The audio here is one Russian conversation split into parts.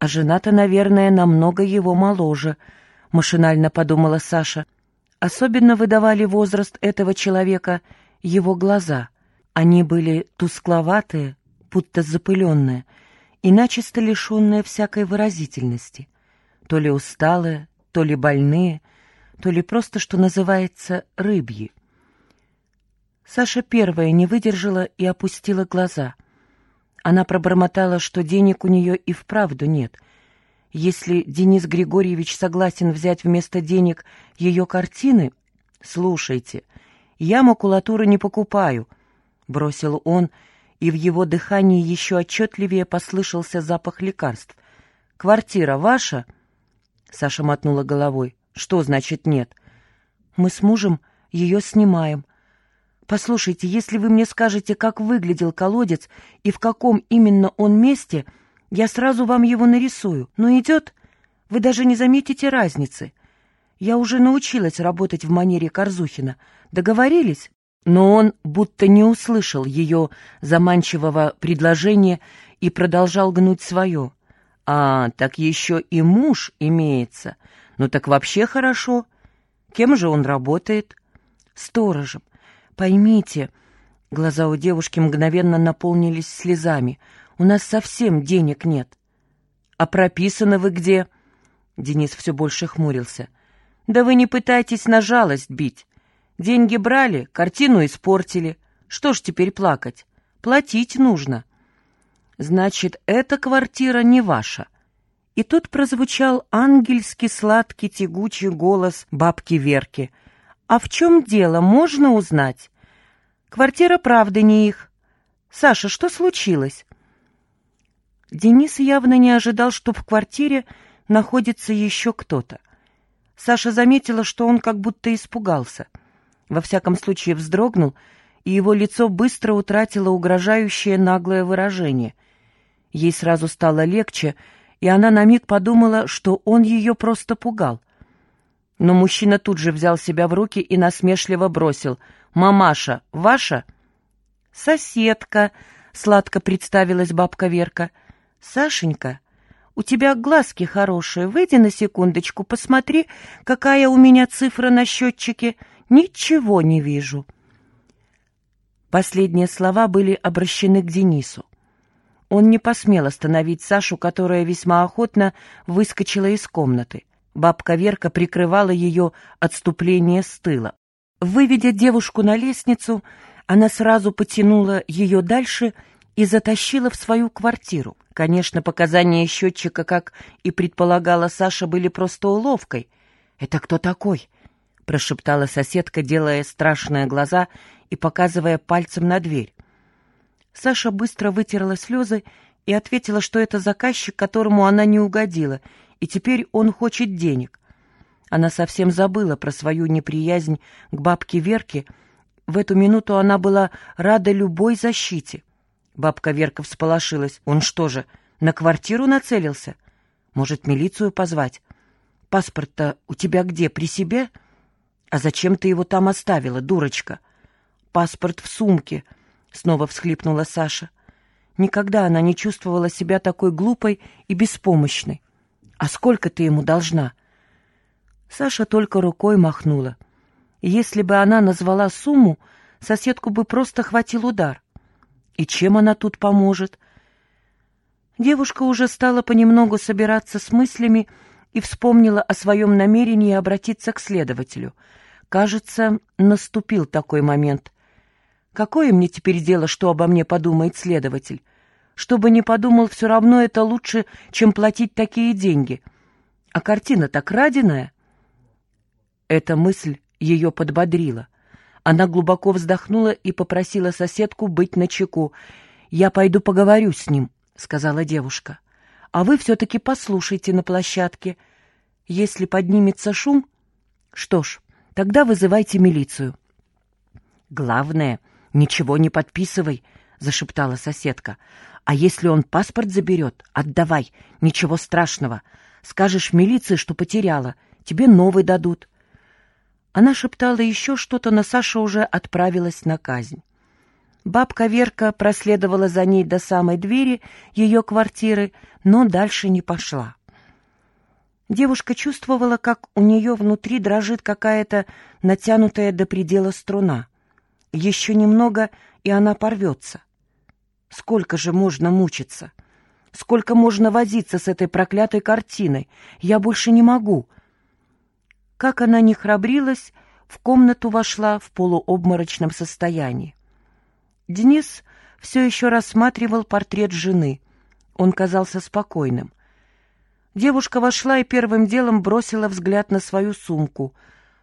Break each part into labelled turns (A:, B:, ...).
A: А жена-то, наверное, намного его моложе, машинально подумала Саша. Особенно выдавали возраст этого человека его глаза. Они были тускловатые, будто запыленные, и начисто лишенные всякой выразительности. То ли усталые, то ли больные, то ли просто, что называется, рыбьи. Саша первая не выдержала и опустила глаза. Она пробормотала, что денег у нее и вправду нет. Если Денис Григорьевич согласен взять вместо денег ее картины, слушайте, я макулатуру не покупаю, — бросил он, и в его дыхании еще отчетливее послышался запах лекарств. «Квартира ваша?» Саша мотнула головой. «Что значит нет?» «Мы с мужем ее снимаем. Послушайте, если вы мне скажете, как выглядел колодец и в каком именно он месте, я сразу вам его нарисую. Но идет? Вы даже не заметите разницы. Я уже научилась работать в манере Корзухина. Договорились?» Но он будто не услышал ее заманчивого предложения и продолжал гнуть свое. «А, так еще и муж имеется. Ну так вообще хорошо. Кем же он работает?» «Сторожем. Поймите...» Глаза у девушки мгновенно наполнились слезами. «У нас совсем денег нет». «А прописаны вы где?» Денис все больше хмурился. «Да вы не пытайтесь на жалость бить. Деньги брали, картину испортили. Что ж теперь плакать? Платить нужно. Значит, эта квартира не ваша. И тут прозвучал ангельский сладкий тягучий голос бабки Верки. А в чем дело, можно узнать? Квартира правда не их. Саша, что случилось? Денис явно не ожидал, что в квартире находится еще кто-то. Саша заметила, что он как будто испугался — во всяком случае вздрогнул, и его лицо быстро утратило угрожающее наглое выражение. Ей сразу стало легче, и она на миг подумала, что он ее просто пугал. Но мужчина тут же взял себя в руки и насмешливо бросил. «Мамаша, ваша?» «Соседка», — сладко представилась бабка Верка. «Сашенька, у тебя глазки хорошие. Выйди на секундочку, посмотри, какая у меня цифра на счетчике. Ничего не вижу. Последние слова были обращены к Денису. Он не посмел остановить Сашу, которая весьма охотно выскочила из комнаты. Бабка Верка прикрывала ее отступление с тыла. Выведя девушку на лестницу, она сразу потянула ее дальше и затащила в свою квартиру. Конечно, показания счетчика, как и предполагала Саша, были просто уловкой. «Это кто такой?» прошептала соседка, делая страшные глаза и показывая пальцем на дверь. Саша быстро вытерла слезы и ответила, что это заказчик, которому она не угодила, и теперь он хочет денег. Она совсем забыла про свою неприязнь к бабке Верке. В эту минуту она была рада любой защите. Бабка Верка всполошилась. Он что же, на квартиру нацелился? Может, милицию позвать? Паспорт-то у тебя где, при себе?» «А зачем ты его там оставила, дурочка?» «Паспорт в сумке», — снова всхлипнула Саша. Никогда она не чувствовала себя такой глупой и беспомощной. «А сколько ты ему должна?» Саша только рукой махнула. Если бы она назвала сумму, соседку бы просто хватил удар. И чем она тут поможет? Девушка уже стала понемногу собираться с мыслями и вспомнила о своем намерении обратиться к следователю — Кажется, наступил такой момент. Какое мне теперь дело, что обо мне подумает следователь? Что бы ни подумал, все равно это лучше, чем платить такие деньги. А картина так краденая. Эта мысль ее подбодрила. Она глубоко вздохнула и попросила соседку быть начеку. «Я пойду поговорю с ним», — сказала девушка. «А вы все-таки послушайте на площадке. Если поднимется шум...» «Что ж, Тогда вызывайте милицию. Главное, ничего не подписывай, зашептала соседка. А если он паспорт заберет, отдавай, ничего страшного. Скажешь милиции, что потеряла, тебе новый дадут. Она шептала еще что-то, но Саша уже отправилась на казнь. Бабка Верка проследовала за ней до самой двери ее квартиры, но дальше не пошла. Девушка чувствовала, как у нее внутри дрожит какая-то натянутая до предела струна. Еще немного, и она порвется. Сколько же можно мучиться? Сколько можно возиться с этой проклятой картиной? Я больше не могу. Как она не храбрилась, в комнату вошла в полуобморочном состоянии. Денис все еще рассматривал портрет жены. Он казался спокойным. Девушка вошла и первым делом бросила взгляд на свою сумку.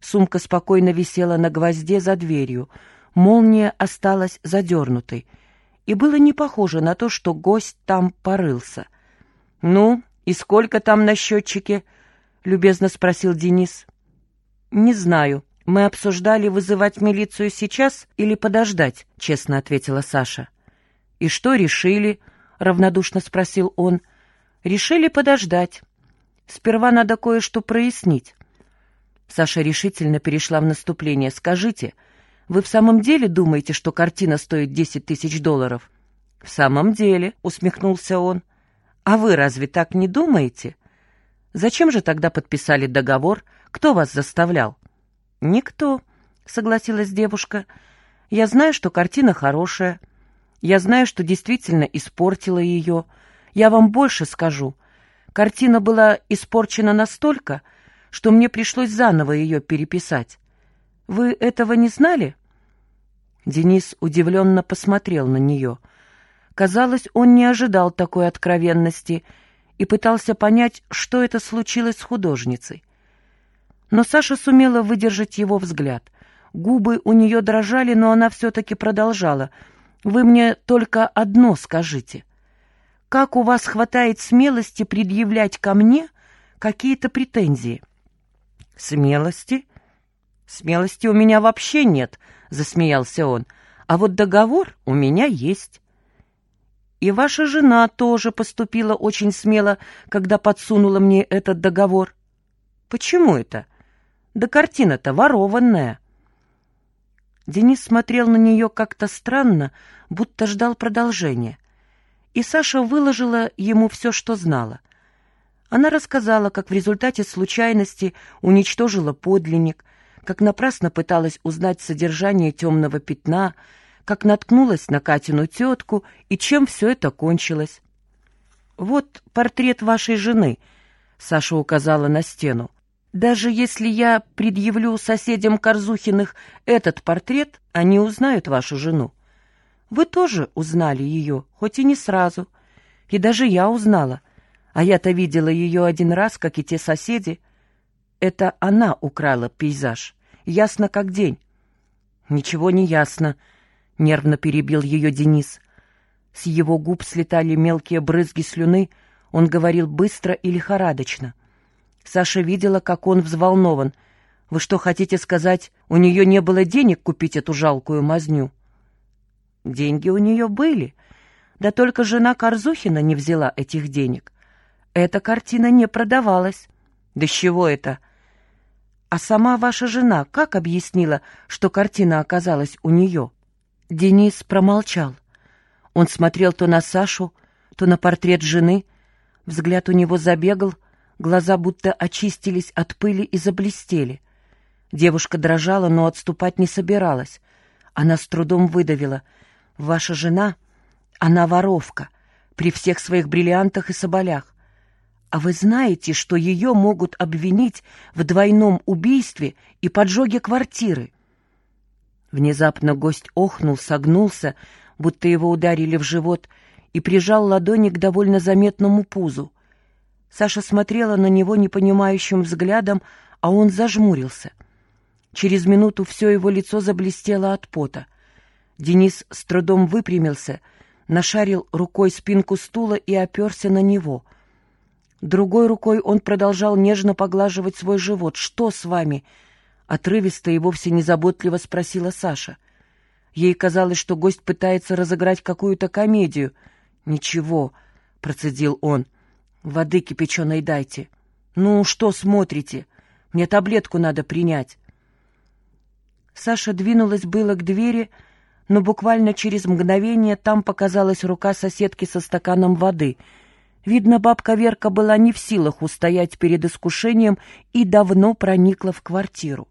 A: Сумка спокойно висела на гвозде за дверью. Молния осталась задернутой — и было не похоже на то, что гость там порылся. «Ну, и сколько там на счетчике?» — любезно спросил Денис. «Не знаю. Мы обсуждали, вызывать милицию сейчас или подождать», — честно ответила Саша. «И что решили?» — равнодушно спросил он. «Решили подождать. Сперва надо кое-что прояснить». Саша решительно перешла в наступление. «Скажите, — вы в самом деле думаете, что картина стоит десять тысяч долларов?» «В самом деле», — усмехнулся он. «А вы разве так не думаете? Зачем же тогда подписали договор? Кто вас заставлял?» «Никто», — согласилась девушка. «Я знаю, что картина хорошая. Я знаю, что действительно испортила ее. Я вам больше скажу. Картина была испорчена настолько, что мне пришлось заново ее переписать. Вы этого не знали?» Денис удивленно посмотрел на нее. Казалось, он не ожидал такой откровенности и пытался понять, что это случилось с художницей. Но Саша сумела выдержать его взгляд. Губы у нее дрожали, но она все-таки продолжала. «Вы мне только одно скажите. Как у вас хватает смелости предъявлять ко мне какие-то претензии?» «Смелости?» «Смелости у меня вообще нет», — засмеялся он. «А вот договор у меня есть». «И ваша жена тоже поступила очень смело, когда подсунула мне этот договор». «Почему это?» «Да картина-то ворованная». Денис смотрел на нее как-то странно, будто ждал продолжения. И Саша выложила ему все, что знала. Она рассказала, как в результате случайности уничтожила подлинник, как напрасно пыталась узнать содержание темного пятна, как наткнулась на Катину тетку и чем все это кончилось. «Вот портрет вашей жены», — Саша указала на стену. «Даже если я предъявлю соседям Корзухиных этот портрет, они узнают вашу жену. Вы тоже узнали ее, хоть и не сразу. И даже я узнала. А я-то видела ее один раз, как и те соседи. Это она украла пейзаж. Ясно как день. Ничего не ясно, нервно перебил ее Денис. С его губ слетали мелкие брызги слюны, он говорил быстро и лихорадочно. Саша видела, как он взволнован. «Вы что, хотите сказать, у нее не было денег купить эту жалкую мазню?» «Деньги у нее были, да только жена Корзухина не взяла этих денег. Эта картина не продавалась. Да с чего это? А сама ваша жена как объяснила, что картина оказалась у нее? Денис промолчал. Он смотрел то на Сашу, то на портрет жены. Взгляд у него забегал, глаза будто очистились от пыли и заблестели. Девушка дрожала, но отступать не собиралась. Она с трудом выдавила. «Ваша жена, она воровка, при всех своих бриллиантах и соболях. А вы знаете, что ее могут обвинить в двойном убийстве и поджоге квартиры?» Внезапно гость охнул, согнулся, будто его ударили в живот, и прижал ладони к довольно заметному пузу. Саша смотрела на него непонимающим взглядом, а он зажмурился. Через минуту все его лицо заблестело от пота. Денис с трудом выпрямился, нашарил рукой спинку стула и оперся на него — Другой рукой он продолжал нежно поглаживать свой живот. «Что с вами?» Отрывисто и вовсе незаботливо спросила Саша. Ей казалось, что гость пытается разыграть какую-то комедию. «Ничего», — процедил он. «Воды кипяченой дайте». «Ну, что смотрите? Мне таблетку надо принять». Саша двинулась было к двери, но буквально через мгновение там показалась рука соседки со стаканом воды. Видно, бабка Верка была не в силах устоять перед искушением и давно проникла в квартиру.